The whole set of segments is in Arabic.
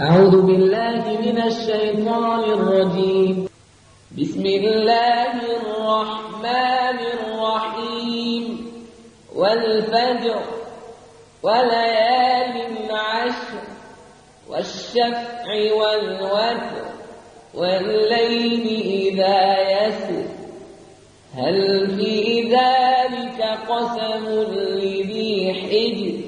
أعوذ بالله من الشيطان الرجيم. بسم الله الرحمن الرحيم. والفجر وليال عشر والشفع والوتر والليل إذا يسر. هل في ذلك قسم لذي حجر؟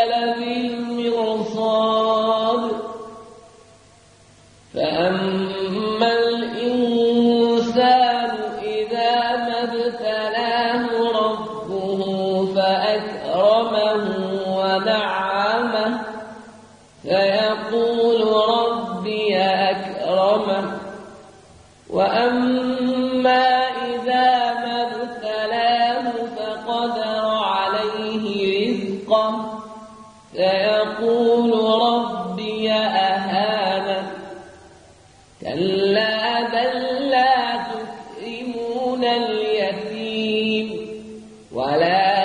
فأكرمه ونعمه. فيقول ربي أكرمه. وأما إذا ما ابتلاه فقدر عليه رزقه. فيقول ربي أهانه. كلا بل لا تكرمون اليتيم. ولا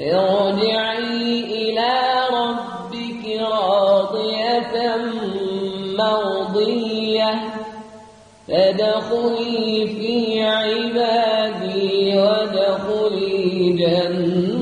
ارجعي إلى ربك راضية مرضية. فادخلي في عبادي وادخلي جنتي.